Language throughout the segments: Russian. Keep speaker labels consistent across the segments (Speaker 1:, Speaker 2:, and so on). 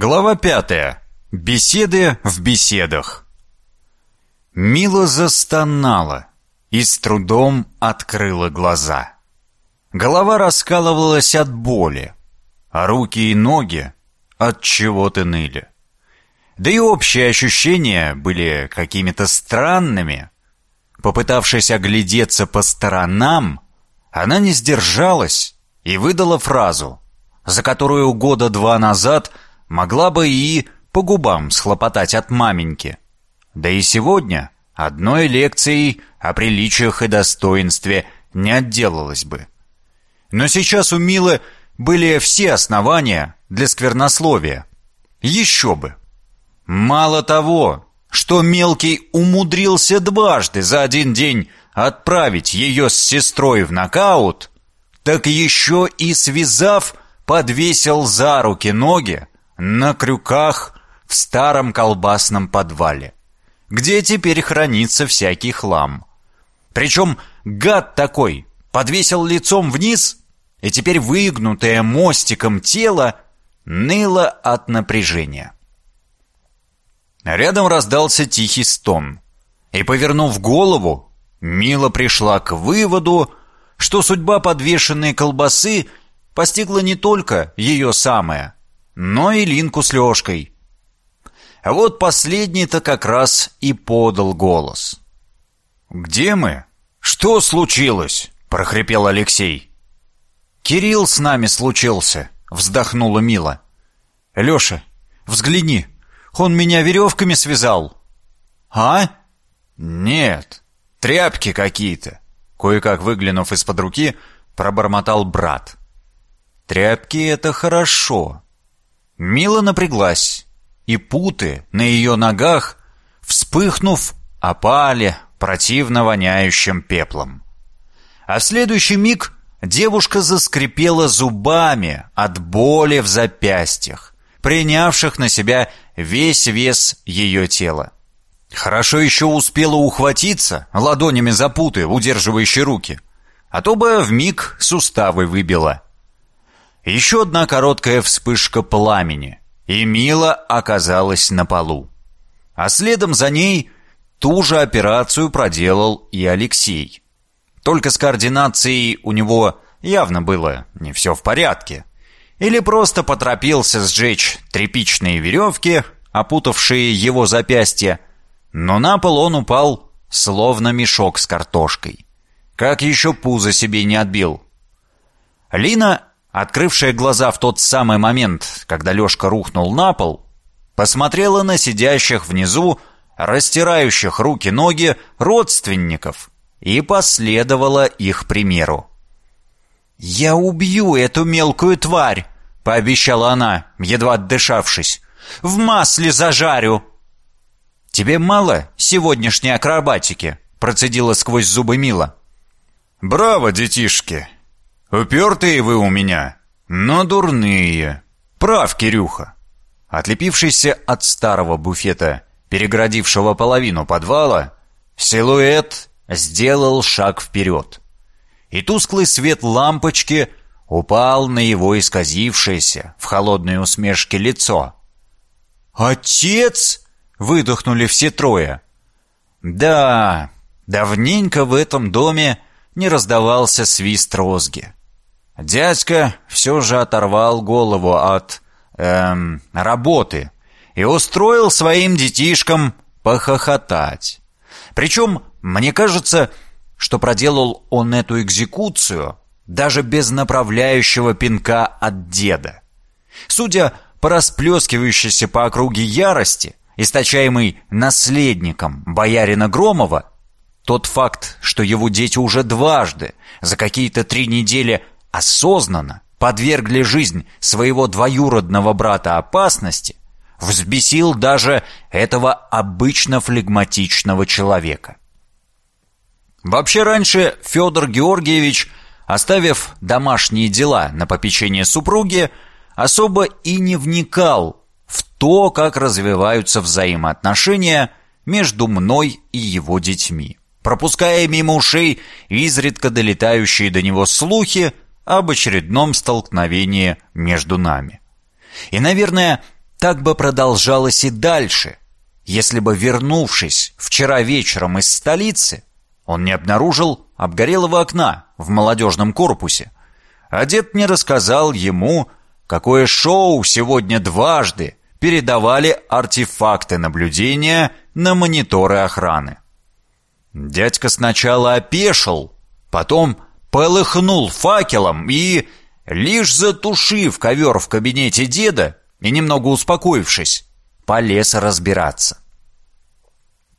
Speaker 1: Глава пятая. Беседы в беседах. Мила застонала и с трудом открыла глаза. Голова раскалывалась от боли, а руки и ноги от чего-то ныли. Да и общие ощущения были какими-то странными. Попытавшись оглядеться по сторонам, она не сдержалась и выдала фразу, за которую года два назад – могла бы и по губам схлопотать от маменьки. Да и сегодня одной лекцией о приличиях и достоинстве не отделалась бы. Но сейчас у Милы были все основания для сквернословия. Еще бы. Мало того, что мелкий умудрился дважды за один день отправить ее с сестрой в нокаут, так еще и связав, подвесил за руки ноги, на крюках в старом колбасном подвале, где теперь хранится всякий хлам. Причем гад такой подвесил лицом вниз, и теперь выгнутое мостиком тело ныло от напряжения. Рядом раздался тихий стон, и, повернув голову, Мила пришла к выводу, что судьба подвешенной колбасы постигла не только ее самое, но и Линку с Лёшкой. А вот последний-то как раз и подал голос. «Где мы? Что случилось?» — прохрипел Алексей. «Кирилл с нами случился», — вздохнула Мила. «Лёша, взгляни, он меня веревками связал». «А?» «Нет, тряпки какие-то», — кое-как выглянув из-под руки, пробормотал брат. «Тряпки — это хорошо, Мила напряглась, и путы на ее ногах, вспыхнув, опали противно воняющим пеплом. А в следующий миг девушка заскрипела зубами от боли в запястьях, принявших на себя весь вес ее тела. Хорошо еще успела ухватиться ладонями за путы, удерживающие руки, а то бы в миг суставы выбила. Еще одна короткая вспышка пламени, и Мила оказалась на полу. А следом за ней ту же операцию проделал и Алексей. Только с координацией у него явно было не все в порядке. Или просто поторопился сжечь тряпичные веревки, опутавшие его запястья, но на пол он упал, словно мешок с картошкой. Как еще пузо себе не отбил. Лина открывшая глаза в тот самый момент, когда Лёшка рухнул на пол, посмотрела на сидящих внизу, растирающих руки-ноги родственников и последовала их примеру. «Я убью эту мелкую тварь!» — пообещала она, едва отдышавшись. «В масле зажарю!» «Тебе мало сегодняшней акробатики?» — процедила сквозь зубы Мила.
Speaker 2: «Браво, детишки! Упертые вы у меня, но дурные. Прав, Кирюха.
Speaker 1: Отлепившийся от старого буфета, переградившего половину подвала, силуэт сделал шаг вперед. И тусклый свет лампочки упал на его исказившееся в холодной усмешке лицо.
Speaker 2: «Отец!» — выдохнули все трое.
Speaker 1: Да, давненько в этом доме не раздавался свист розги. Дядька все же оторвал голову от... Эм, работы и устроил своим детишкам похохотать. Причем, мне кажется, что проделал он эту экзекуцию даже без направляющего пинка от деда. Судя по расплескивающейся по округе ярости, источаемой наследником боярина Громова, тот факт, что его дети уже дважды за какие-то три недели осознанно подвергли жизнь своего двоюродного брата опасности, взбесил даже этого обычно флегматичного человека. Вообще раньше Федор Георгиевич, оставив домашние дела на попечение супруги, особо и не вникал в то, как развиваются взаимоотношения между мной и его детьми, пропуская мимо ушей изредка долетающие до него слухи об очередном столкновении между нами. И, наверное, Так бы продолжалось и дальше, если бы, вернувшись вчера вечером из столицы, он не обнаружил обгорелого окна в молодежном корпусе, а дед не рассказал ему, какое шоу сегодня дважды передавали артефакты наблюдения на мониторы охраны. Дядька сначала опешил, потом полыхнул факелом и, лишь затушив ковер в кабинете деда и немного успокоившись, полез разбираться.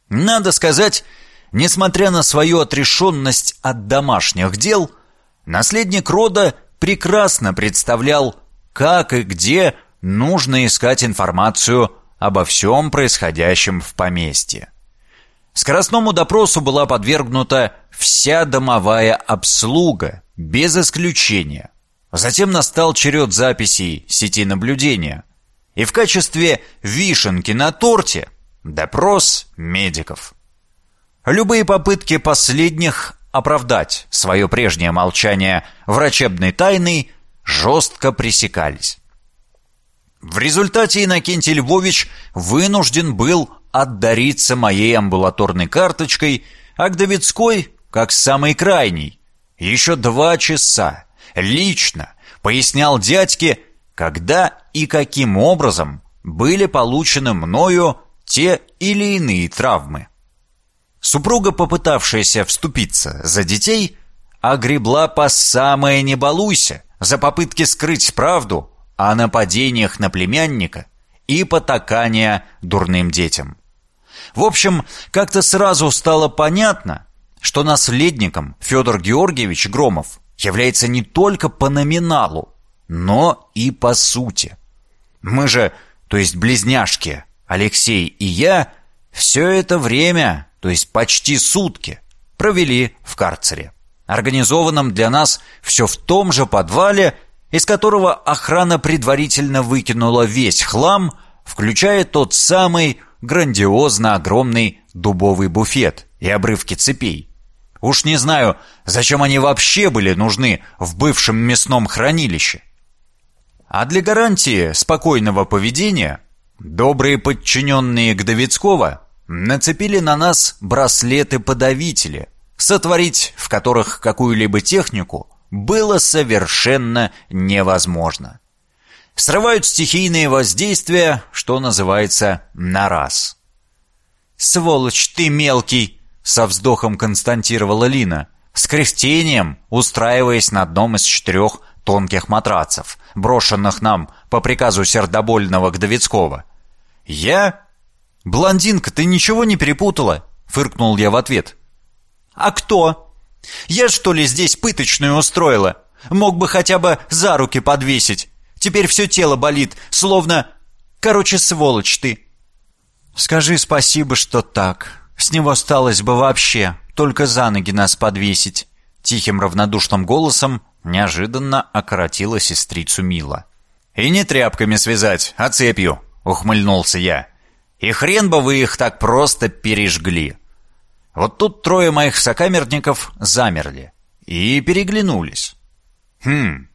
Speaker 1: Надо сказать, несмотря на свою отрешенность от домашних дел, наследник рода прекрасно представлял, как и где нужно искать информацию обо всем происходящем в поместье. Скоростному допросу была подвергнута вся домовая обслуга, без исключения. Затем настал черед записей сети наблюдения. И в качестве вишенки на торте допрос медиков. Любые попытки последних оправдать свое прежнее молчание врачебной тайной жестко пресекались. В результате Иннокентий Львович вынужден был отдариться моей амбулаторной карточкой, а к Давидской, как самый крайний, еще два часа лично пояснял дядьке, когда и каким образом были получены мною те или иные травмы. Супруга, попытавшаяся вступиться за детей, огребла по самое не балуйся за попытки скрыть правду о нападениях на племянника и потакания дурным детям. В общем, как-то сразу стало понятно, что наследником Федор Георгиевич Громов является не только по номиналу, но и по сути. Мы же, то есть близняшки, Алексей и я, все это время, то есть почти сутки, провели в карцере, организованном для нас все в том же подвале, из которого охрана предварительно выкинула весь хлам, включая тот самый грандиозно огромный дубовый буфет и обрывки цепей. Уж не знаю, зачем они вообще были нужны в бывшем мясном хранилище. А для гарантии спокойного поведения добрые подчиненные Гдовицкого нацепили на нас браслеты-подавители, сотворить в которых какую-либо технику было совершенно невозможно. Срывают стихийные воздействия, что называется, на раз. «Сволочь ты мелкий!» — со вздохом константировала Лина, с кряхтением устраиваясь на одном из четырех тонких матрацев, брошенных нам по приказу сердобольного Гдовицкого. «Я? Блондинка, ты ничего не перепутала?» — фыркнул я в ответ. «А кто?» Я что ли здесь пыточную устроила? Мог бы хотя бы за руки подвесить. Теперь все тело болит, словно... Короче, сволочь ты. Скажи спасибо, что так. С него осталось бы вообще только за ноги нас подвесить. Тихим равнодушным голосом неожиданно окоротила сестрицу Мила. «И не тряпками связать, а цепью», — ухмыльнулся я. «И хрен бы вы их так просто пережгли». Вот тут трое моих сокамерников замерли и переглянулись. «Хм,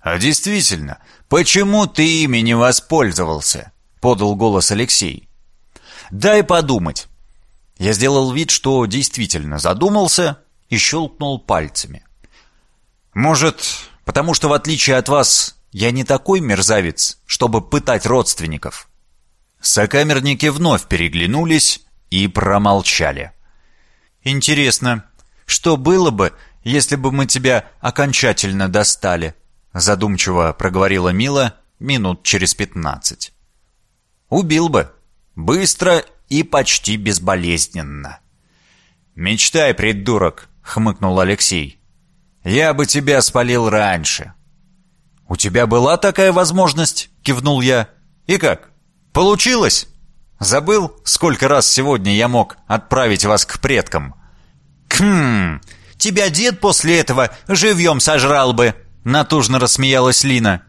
Speaker 1: а действительно, почему ты ими не воспользовался?» — подал голос Алексей. «Дай подумать». Я сделал вид, что действительно задумался и щелкнул пальцами. «Может, потому что, в отличие от вас, я не такой мерзавец, чтобы пытать родственников?» Сокамерники вновь переглянулись и промолчали. «Интересно, что было бы, если бы мы тебя окончательно достали?» Задумчиво проговорила Мила минут через пятнадцать. «Убил бы. Быстро и почти безболезненно». «Мечтай, придурок!» — хмыкнул Алексей. «Я бы тебя спалил раньше». «У тебя была такая возможность?» — кивнул я. «И как? Получилось?» Забыл, сколько раз сегодня я мог отправить вас к предкам? Хм, тебя дед после этого живьем сожрал бы, натужно рассмеялась Лина.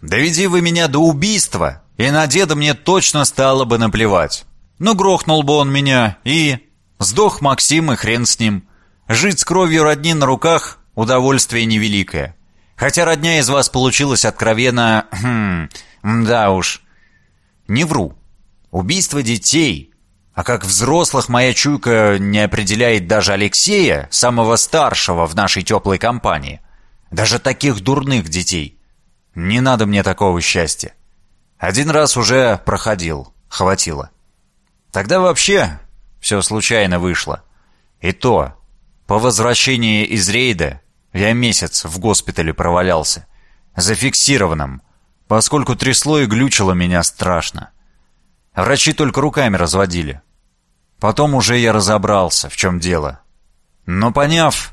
Speaker 1: Доведи вы меня до убийства, и на деда мне точно стало бы наплевать. Ну, грохнул бы он меня, и... Сдох Максим, и хрен с ним. Жить с кровью родни на руках — удовольствие невеликое. Хотя родня из вас получилась откровенно... Хм, да уж. Не вру. Убийство детей, а как взрослых моя чуйка не определяет даже Алексея, самого старшего в нашей теплой компании. Даже таких дурных детей. Не надо мне такого счастья. Один раз уже проходил, хватило. Тогда вообще все случайно вышло. И то, по возвращении из рейда я месяц в госпитале провалялся. Зафиксированном, поскольку трясло и глючило меня страшно. Врачи только руками разводили. Потом уже я разобрался, в чем дело. Но поняв,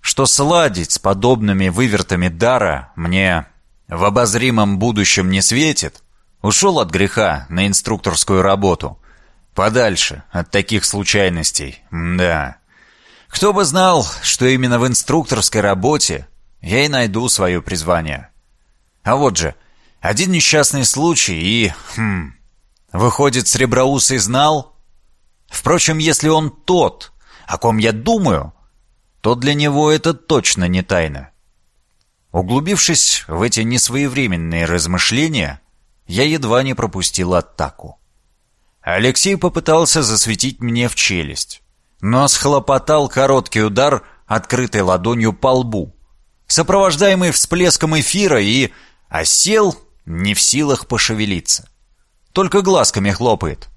Speaker 1: что сладить с подобными вывертами дара мне в обозримом будущем не светит, ушел от греха на инструкторскую работу. Подальше от таких случайностей, да. Кто бы знал, что именно в инструкторской работе я и найду свое призвание. А вот же, один несчастный случай и... Хм, выходит, Среброусый знал? Впрочем, если он тот, о ком я думаю, то для него это точно не тайна. Углубившись в эти несвоевременные размышления, я едва не пропустил атаку. Алексей попытался засветить мне в челюсть, но схлопотал короткий удар открытой ладонью по лбу, сопровождаемый всплеском эфира и осел не в силах пошевелиться. Только глазками хлопает.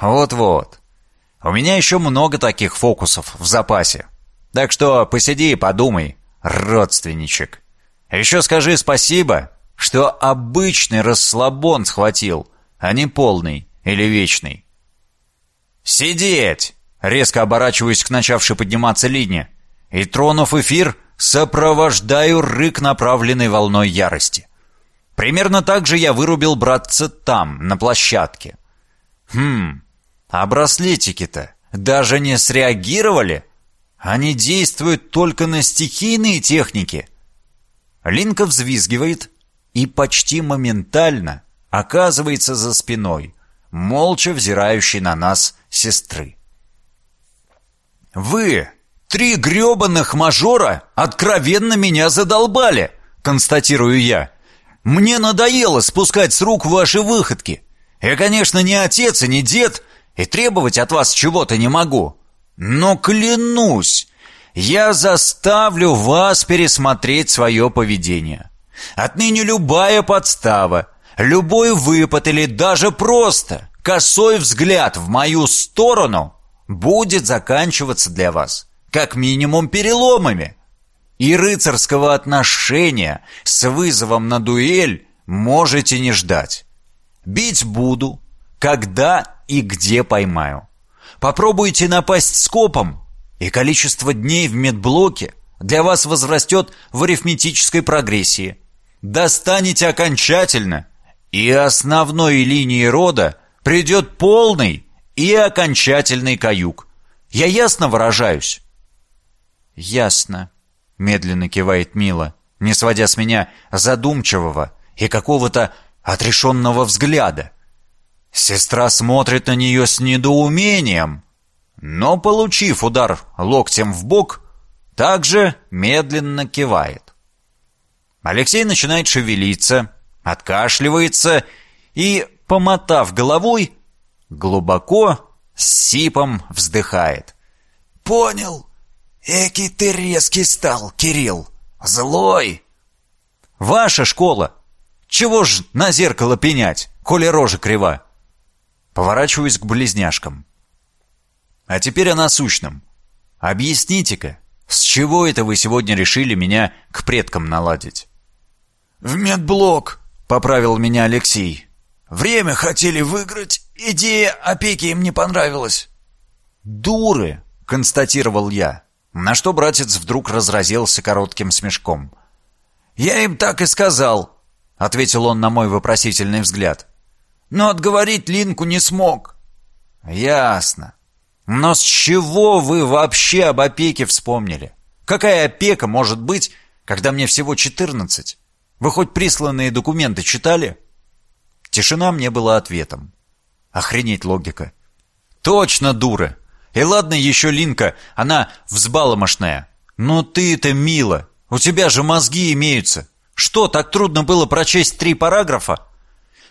Speaker 1: Вот-вот. У меня еще много таких фокусов в запасе. Так что посиди и подумай, родственничек. Еще скажи спасибо, что обычный расслабон схватил, а не полный или вечный. «Сидеть!» — резко оборачиваюсь к начавшей подниматься линии. И, тронув эфир, сопровождаю рык, направленный волной ярости. Примерно так же я вырубил братца там, на площадке. Хм, а браслетики-то даже не среагировали? Они действуют только на стихийные техники. Линка взвизгивает и почти моментально оказывается за спиной, молча взирающей на нас сестры. «Вы, три гребаных мажора, откровенно меня задолбали!» констатирую я. «Мне надоело спускать с рук ваши выходки. Я, конечно, не отец и не дед, и требовать от вас чего-то не могу. Но клянусь, я заставлю вас пересмотреть свое поведение. Отныне любая подстава, любой выпад или даже просто косой взгляд в мою сторону будет заканчиваться для вас как минимум переломами. И рыцарского отношения с вызовом на дуэль можете не ждать. Бить буду, когда и где поймаю. Попробуйте напасть скопом, и количество дней в медблоке для вас возрастет в арифметической прогрессии. Достанете окончательно, и основной линии рода придет полный и окончательный каюк. Я ясно выражаюсь? Ясно, медленно кивает Мила, не сводя с меня задумчивого и какого-то отрешенного взгляда. Сестра смотрит на нее с недоумением, но, получив удар локтем в бок, также медленно кивает. Алексей начинает шевелиться, откашливается и, помотав головой, глубоко с сипом вздыхает. «Понял. Эки ты резкий стал, Кирилл. Злой!» «Ваша школа. Чего ж на зеркало пенять, коли рожа крива?» Поворачиваюсь к близняшкам. А теперь о насущном. Объясните-ка, с чего это вы сегодня решили меня к предкам наладить? «В медблок», — поправил меня Алексей. «Время хотели выиграть, идея опеки им не понравилась». «Дуры», — констатировал я, на что братец вдруг разразился коротким смешком. «Я им так и сказал», — ответил он на мой вопросительный взгляд но отговорить Линку не смог. Ясно. Но с чего вы вообще об опеке вспомнили? Какая опека может быть, когда мне всего четырнадцать? Вы хоть присланные документы читали? Тишина мне была ответом. Охренеть логика. Точно дура. И ладно еще Линка, она взбаломошная. Но ты-то мило. У тебя же мозги имеются. Что, так трудно было прочесть три параграфа?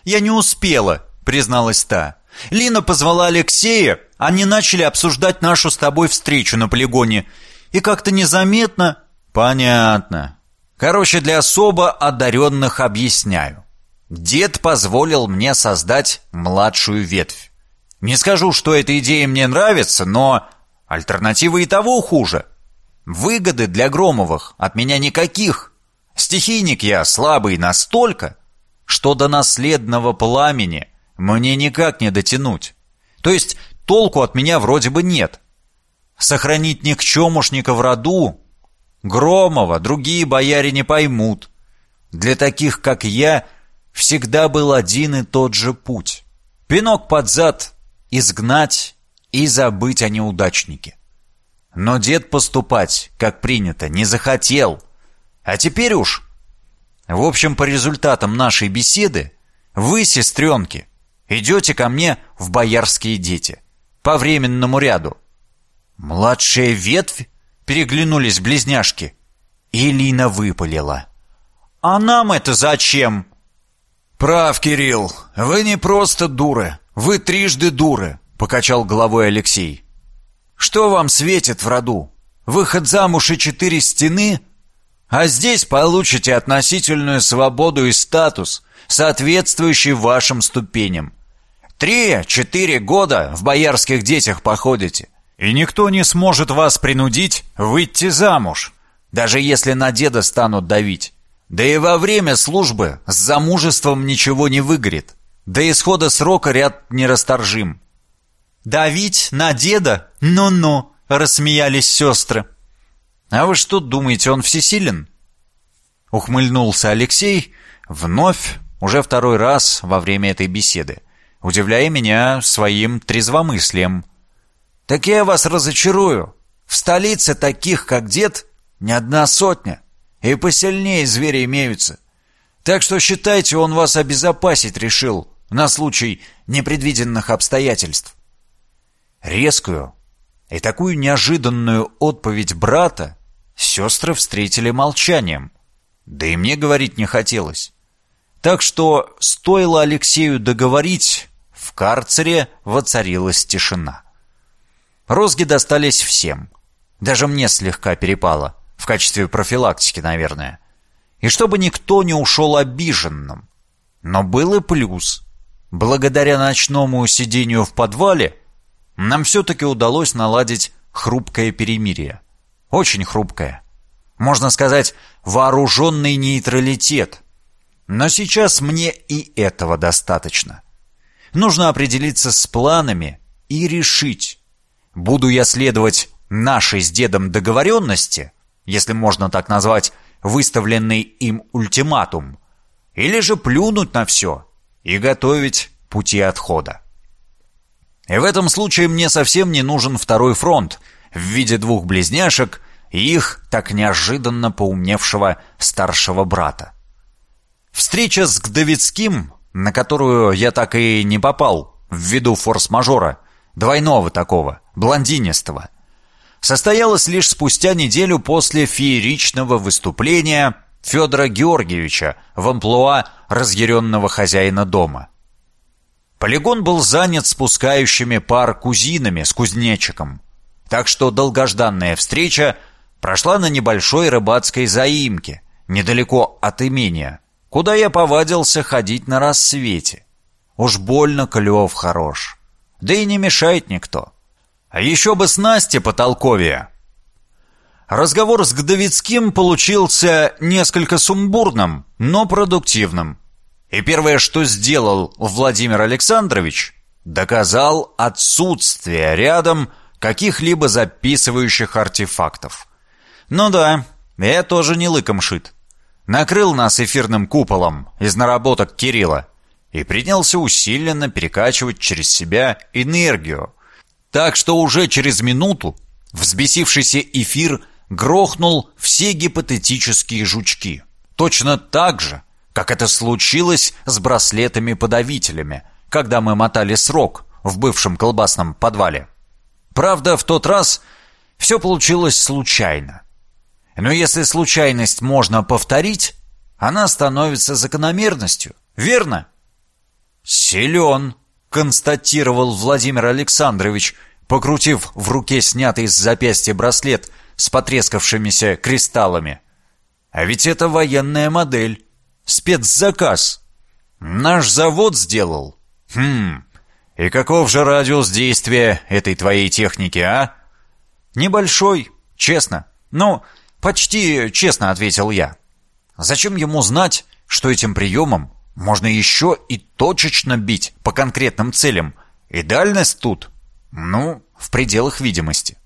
Speaker 1: «Я не успела», — призналась та. «Лина позвала Алексея, они начали обсуждать нашу с тобой встречу на полигоне. И как-то незаметно...» «Понятно. Короче, для особо одаренных объясняю. Дед позволил мне создать младшую ветвь. Не скажу, что эта идея мне нравится, но альтернатива и того хуже. Выгоды для Громовых от меня никаких. Стихийник я слабый настолько, что до наследного пламени мне никак не дотянуть. То есть толку от меня вроде бы нет. Сохранить никчемушника в роду Громова другие бояре не поймут. Для таких, как я, всегда был один и тот же путь. Пинок под зад, изгнать и забыть о неудачнике. Но дед поступать, как принято, не захотел. А теперь уж... В общем, по результатам нашей беседы, вы, сестренки, идете ко мне в боярские дети. По временному ряду. Младшая ветвь? Переглянулись близняшки. И Лина выпалила. «А нам это зачем?»
Speaker 2: «Прав, Кирилл. Вы не просто дуры. Вы трижды дуры», — покачал головой Алексей. «Что вам светит в роду? Выход замуж и четыре стены? А здесь получите относительную свободу и статус, соответствующий вашим ступеням. Три-четыре года в боярских детях походите. И никто не сможет вас принудить выйти замуж, даже если на деда станут давить. Да и во время службы с замужеством ничего не выгорит. До исхода срока ряд нерасторжим.
Speaker 1: «Давить на деда? Ну-ну!» — рассмеялись сестры.
Speaker 2: «А вы что думаете, он всесилен?» Ухмыльнулся Алексей, вновь, уже второй раз во время этой беседы, удивляя меня своим трезвомыслием — так я вас разочарую. В столице таких, как дед, не одна сотня. И посильнее звери имеются. Так что считайте, он вас обезопасить решил на случай непредвиденных обстоятельств. Резкую и такую неожиданную отповедь брата сестры встретили молчанием. Да и мне говорить не хотелось. Так что стоило Алексею договорить, в карцере воцарилась тишина. Розги достались всем. Даже мне слегка перепало. В качестве профилактики, наверное. И чтобы никто не ушел обиженным. Но был и плюс. Благодаря ночному сидению в подвале нам все-таки удалось наладить хрупкое перемирие. Очень хрупкое. Можно сказать, вооруженный нейтралитет. Но сейчас мне и этого достаточно. Нужно определиться с планами и решить, Буду я следовать нашей с дедом договоренности, если можно так назвать выставленный им ультиматум, или же плюнуть на все и готовить пути отхода. И в этом случае мне совсем не нужен второй фронт в виде двух близняшек и их так неожиданно поумневшего старшего брата. Встреча с Гдовицким, на которую я так и не попал ввиду форс-мажора, двойного такого, блондинистого, состоялась лишь спустя неделю после фееричного выступления Федора Георгиевича в амплуа разъяренного хозяина дома. Полигон был занят спускающими пар кузинами с кузнечиком, так что долгожданная встреча прошла на небольшой рыбацкой заимке, недалеко от имения, куда я повадился ходить на рассвете. Уж больно клев хорош. Да и не мешает никто. А еще бы с Настей потолковее. Разговор с Гдовицким получился несколько сумбурным, но продуктивным. И первое, что сделал Владимир Александрович, доказал отсутствие рядом каких-либо записывающих артефактов. Ну да, я тоже не лыком шит. Накрыл нас эфирным куполом из наработок Кирилла и принялся усиленно перекачивать через себя энергию, так что уже через минуту взбесившийся эфир грохнул все гипотетические жучки. Точно так же, как это случилось с браслетами-подавителями, когда мы мотали срок в бывшем колбасном подвале. Правда, в тот раз все получилось случайно. Но если случайность можно повторить, она становится закономерностью, верно? «Силен», — констатировал Владимир Александрович, покрутив в руке снятый с запястья браслет с потрескавшимися кристаллами. «А ведь это военная модель. Спецзаказ. Наш завод сделал. Хм, и каков же радиус действия этой твоей техники, а?» «Небольшой, честно. Ну, почти честно», — ответил я. «Зачем ему знать, что этим приемом можно еще и точечно бить по конкретным целям, и дальность тут, ну, в пределах видимости.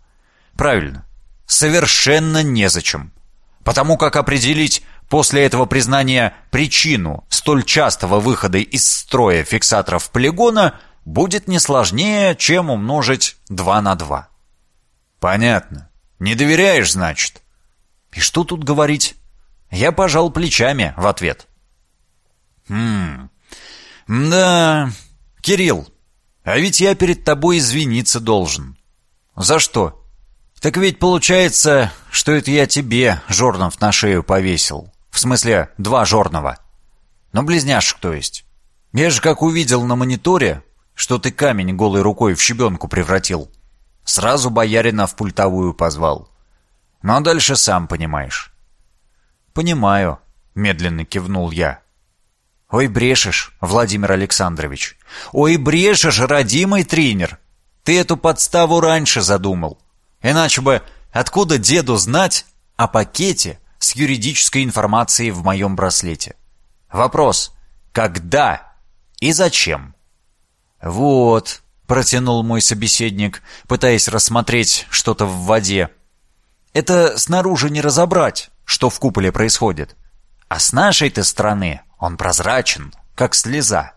Speaker 2: Правильно, совершенно незачем. Потому как определить после этого признания причину столь частого выхода из строя фиксаторов полигона будет не сложнее, чем умножить 2 на 2. Понятно. Не доверяешь, значит? И что тут говорить? Я пожал плечами в ответ. Хм. Да, Кирилл, а ведь я перед тобой извиниться должен. За что? Так ведь получается, что это я тебе жорнов на шею повесил. В смысле, два жорного. Ну, близняшек, то есть. Я же как увидел на мониторе, что ты камень голой рукой в щебенку превратил. Сразу боярина в пультовую позвал. Ну, а дальше сам понимаешь. Понимаю, медленно кивнул я. Ой, брешешь, Владимир Александрович. Ой, брешешь, родимый тренер. Ты эту подставу раньше задумал. Иначе бы откуда деду знать о пакете с юридической информацией в моем браслете? Вопрос. Когда и зачем? Вот, протянул мой собеседник, пытаясь рассмотреть что-то в воде. Это снаружи не разобрать, что в куполе происходит. А с нашей-то стороны он прозрачен, как слеза.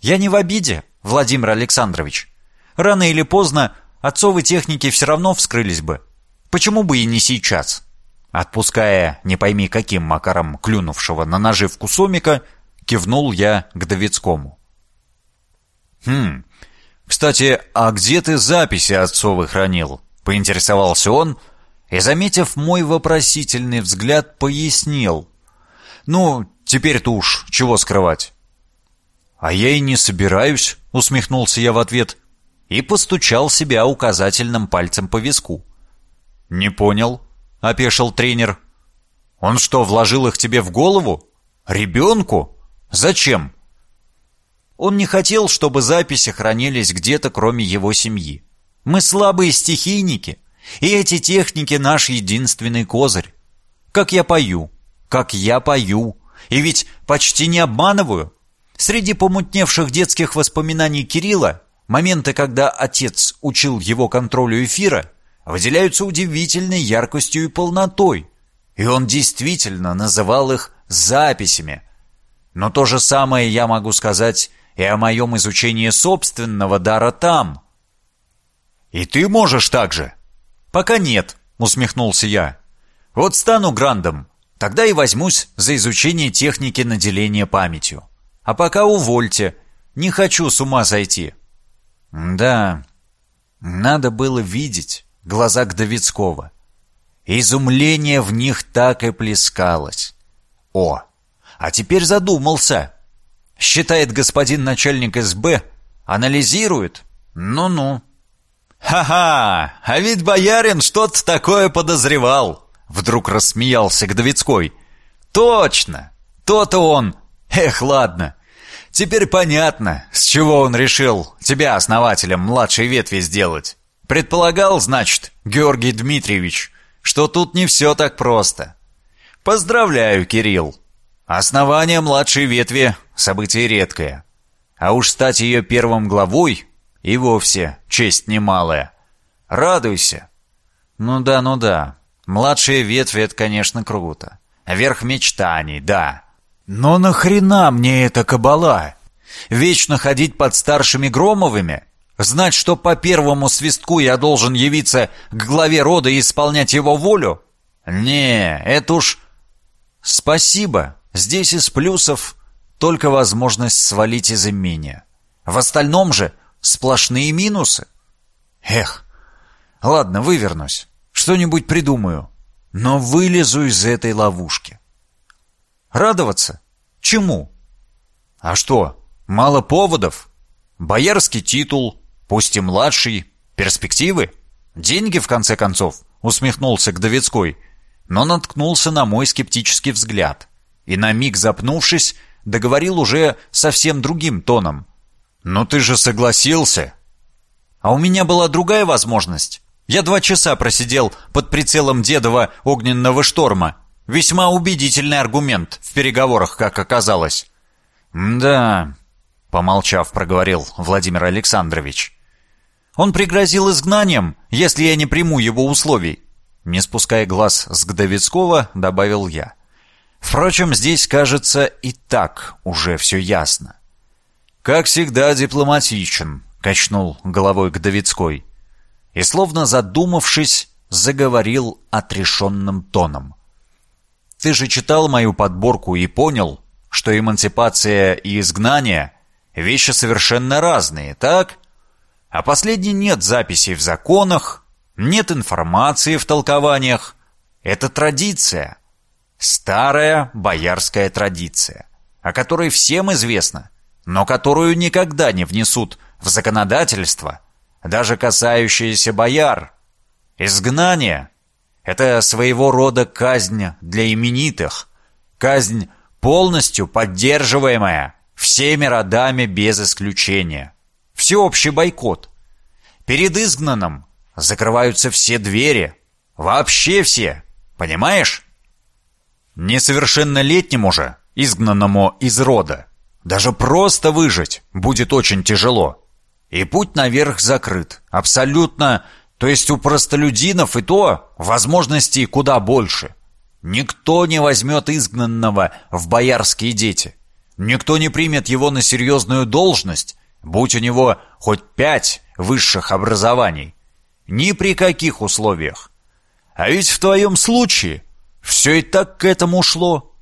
Speaker 2: Я не в обиде, Владимир Александрович. Рано или поздно отцовы техники все равно вскрылись бы. Почему бы и не сейчас? Отпуская, не пойми каким макаром клюнувшего на наживку сомика, кивнул я к Давидскому. «Хм, кстати, а где ты записи отцовы хранил?» — поинтересовался он, и, заметив мой вопросительный взгляд, пояснил. «Ну, теперь-то уж чего скрывать?» «А я и не собираюсь», — усмехнулся я в ответ и постучал себя указательным пальцем по виску. «Не понял», — опешил тренер. «Он что, вложил их тебе в голову? Ребенку? Зачем?» Он не хотел, чтобы записи хранились где-то, кроме его семьи. Мы слабые стихийники, и эти техники наш единственный козырь. Как я пою, как я пою, и ведь почти не обманываю. Среди помутневших детских воспоминаний Кирилла моменты, когда отец учил его контролю эфира, выделяются удивительной яркостью и полнотой. И он действительно называл их записями. Но то же самое я могу сказать и о моем изучении собственного дара там. «И ты можешь так же?» «Пока нет», — усмехнулся я. «Вот стану грандом, тогда и возьмусь за изучение техники наделения памятью. А пока увольте, не хочу с ума сойти». Да, надо было видеть глаза Гдовицкого. Изумление в них так и плескалось. О, а теперь задумался. Считает господин начальник СБ, анализирует. Ну-ну. «Ха-ха! А ведь боярин что-то такое подозревал!» Вдруг рассмеялся Гдовицкой. «Точно! То-то он! Эх, ладно! Теперь понятно, с чего он решил тебя основателем младшей ветви сделать. Предполагал, значит, Георгий Дмитриевич, что тут не все так просто. Поздравляю, Кирилл. Основание младшей ветви – событие редкое. А уж стать ее первым главой и вовсе честь немалая. Радуйся. Ну да, ну да. Младшие ветви – это, конечно, круто. Верх мечтаний, да. Но нахрена мне эта кабала? Вечно ходить под старшими Громовыми? Знать, что по первому свистку я должен явиться к главе рода и исполнять его волю? Не, это уж... Спасибо. Здесь из плюсов только возможность свалить из имения. В остальном же сплошные минусы. Эх, ладно, вывернусь. Что-нибудь придумаю. Но вылезу из этой ловушки. Радоваться? Чему? А что,
Speaker 1: Мало поводов? Боярский титул, пусть и младший, перспективы? Деньги, в конце концов?» — усмехнулся Гдовицкой, но наткнулся на мой скептический взгляд и, на миг запнувшись, договорил уже совсем другим тоном. «Ну ты же согласился!» «А у меня была другая возможность. Я два часа просидел под прицелом дедова огненного шторма. Весьма убедительный аргумент в переговорах, как оказалось».
Speaker 2: «Да», — помолчав, проговорил Владимир Александрович.
Speaker 1: «Он пригрозил изгнанием, если я не приму его условий». Не спуская глаз с Гдовицкого, добавил я. Впрочем, здесь, кажется, и так уже все ясно. «Как всегда дипломатичен», — качнул головой Гдовицкой и, словно задумавшись, заговорил отрешенным тоном. «Ты же читал мою подборку и понял, что эмансипация и изгнание — вещи совершенно разные, так? А последней нет записей в законах, нет информации в толкованиях. Это традиция, старая боярская традиция, о которой всем известно, но которую никогда не внесут в законодательство — даже касающиеся бояр. Изгнание — это своего рода казнь для именитых, казнь полностью поддерживаемая всеми родами без исключения. Всеобщий бойкот. Перед изгнанным закрываются все двери, вообще все, понимаешь? Несовершеннолетнему же, изгнанному из рода, даже просто выжить будет очень тяжело. И путь наверх закрыт. Абсолютно. То есть у простолюдинов и то возможностей куда больше. Никто не возьмет изгнанного в боярские дети. Никто не примет его на серьезную должность, будь у него хоть пять высших образований. Ни при каких условиях. А ведь в твоем случае все и так к этому шло.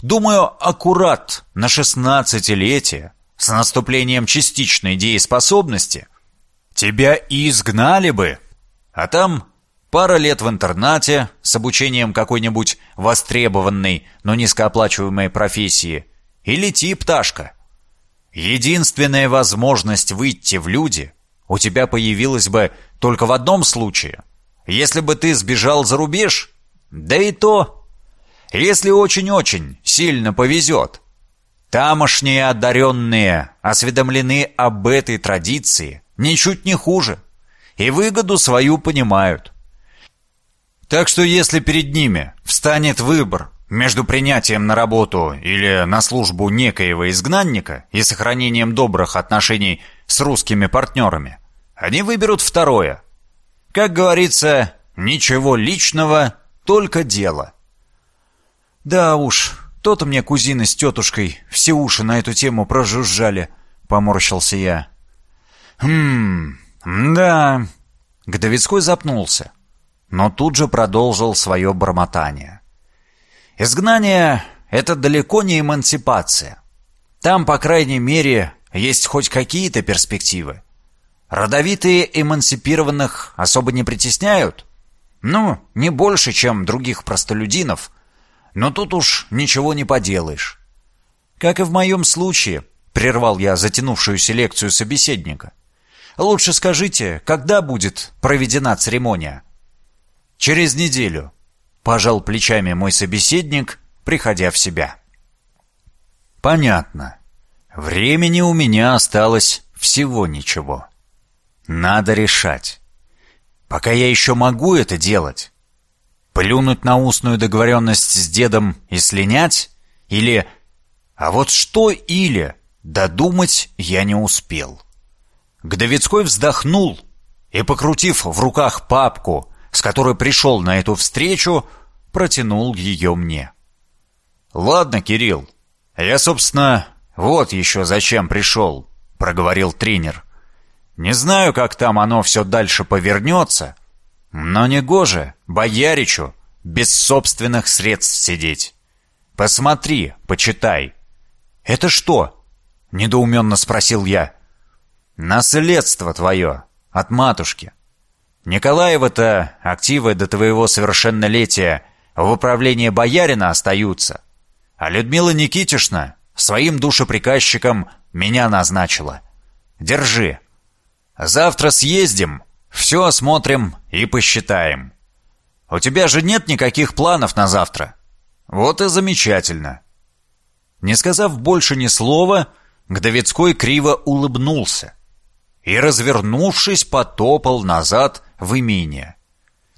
Speaker 1: Думаю, аккурат на шестнадцатилетие с наступлением частичной дееспособности, тебя и изгнали бы. А там пара лет в интернате с обучением какой-нибудь востребованной, но низкооплачиваемой профессии, и лети, пташка. Единственная возможность выйти в люди у тебя появилась бы только в одном случае. Если бы ты сбежал за рубеж, да и то, если очень-очень сильно повезет. Тамошние одаренные осведомлены об этой традиции ничуть не хуже и выгоду свою понимают. Так что если перед ними встанет выбор между принятием на работу или на службу некоего изгнанника и сохранением добрых отношений с русскими партнерами, они выберут второе. Как говорится, ничего личного, только дело. Да уж, то-то мне кузина с тетушкой все уши на эту тему прожужжали, поморщился я. Хм, да. Годовицкой запнулся, но тут же продолжил свое бормотание. Изгнание — это далеко не эмансипация. Там, по крайней мере, есть хоть какие-то перспективы. Родовитые эмансипированных особо не притесняют? Ну, не больше, чем других простолюдинов — но тут уж ничего не поделаешь. Как и в моем случае, прервал я затянувшуюся лекцию собеседника. Лучше скажите, когда будет проведена церемония? Через неделю, пожал плечами мой собеседник, приходя в себя. Понятно. Времени у меня осталось всего ничего. Надо решать. Пока я еще могу это делать, Плюнуть на устную договоренность с дедом и слинять? Или... А вот что или? Додумать я не успел. Гдовицкой вздохнул и, покрутив в руках папку, с которой пришел на эту встречу, протянул ее мне. «Ладно, Кирилл, я, собственно, вот еще зачем пришел», — проговорил тренер. «Не знаю, как там оно все дальше повернется, но не гоже бояричу без собственных средств сидеть. Посмотри, почитай. Это что? Недоуменно спросил я. Наследство твое от матушки. Николаева-то активы до твоего совершеннолетия в управлении боярина остаются, а Людмила Никитишна своим душеприказчиком меня назначила. Держи. Завтра съездим, все осмотрим и посчитаем. У тебя же нет никаких планов на завтра. Вот и замечательно. Не сказав больше ни слова, Гдовицкой криво улыбнулся и, развернувшись, потопал назад в имение.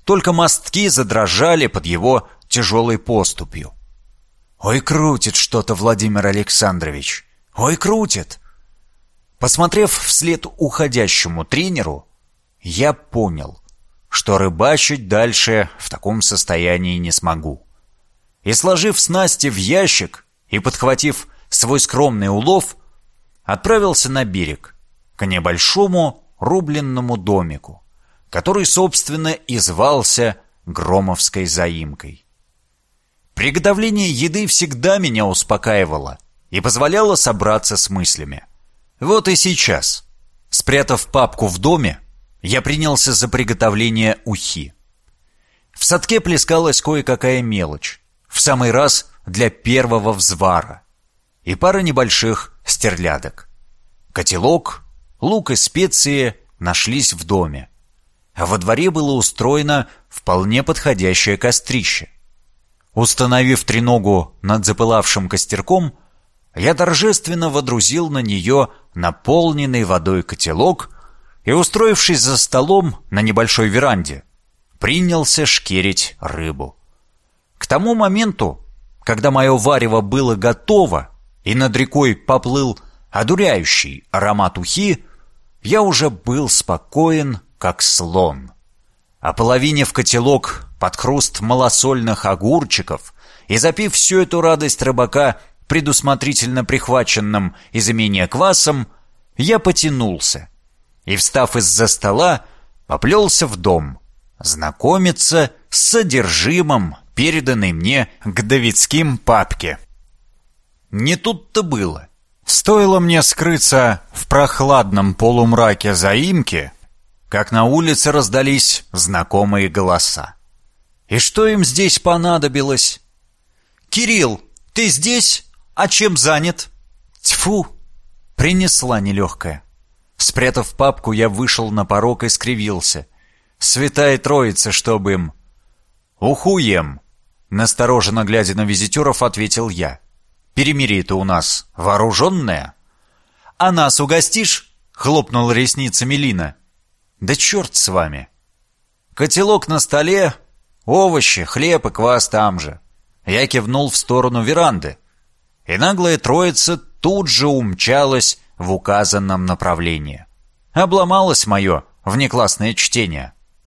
Speaker 1: Только мостки задрожали под его тяжелой поступью. «Ой, крутит что-то Владимир Александрович! Ой, крутит!» Посмотрев вслед уходящему тренеру, я понял, что рыбачить дальше в таком состоянии не смогу. И сложив снасти в ящик и подхватив свой скромный улов, отправился на берег, к небольшому рубленному домику, который, собственно, и звался Громовской заимкой. Приготовление еды всегда меня успокаивало и позволяло собраться с мыслями. Вот и сейчас, спрятав папку в доме, я принялся за приготовление ухи. В садке плескалась кое-какая мелочь, в самый раз для первого взвара, и пара небольших стерлядок. Котелок, лук и специи нашлись в доме, а во дворе было устроено вполне подходящее кострище. Установив треногу над запылавшим костерком, я торжественно водрузил на нее наполненный водой котелок и, устроившись за столом на небольшой веранде, принялся шкерить рыбу. К тому моменту, когда мое варево было готово и над рекой поплыл одуряющий аромат ухи, я уже был спокоен, как слон. А половине в котелок под хруст малосольных огурчиков и запив всю эту радость рыбака предусмотрительно прихваченным из имения квасом, я потянулся и, встав из-за стола, поплелся в дом, знакомиться с содержимым переданной мне к Давидским папке. Не тут-то было. Стоило мне скрыться в прохладном полумраке заимки, как на улице раздались знакомые голоса. И что им здесь понадобилось? «Кирилл, ты здесь? А чем занят?» «Тьфу!» Принесла нелегкая. Спрятав папку, я вышел на порог и скривился. «Святая Троица, чтобы им...» «Ухуем!» Настороженно глядя на визитеров, ответил я. «Перемирие-то у нас вооруженное?» «А нас угостишь?» — хлопнул ресницами Лина. «Да черт с вами!» «Котелок на столе, овощи, хлеб и квас там же». Я кивнул в сторону веранды, и наглая троица тут же умчалась в указанном направлении. Обломалось мое внеклассное чтение.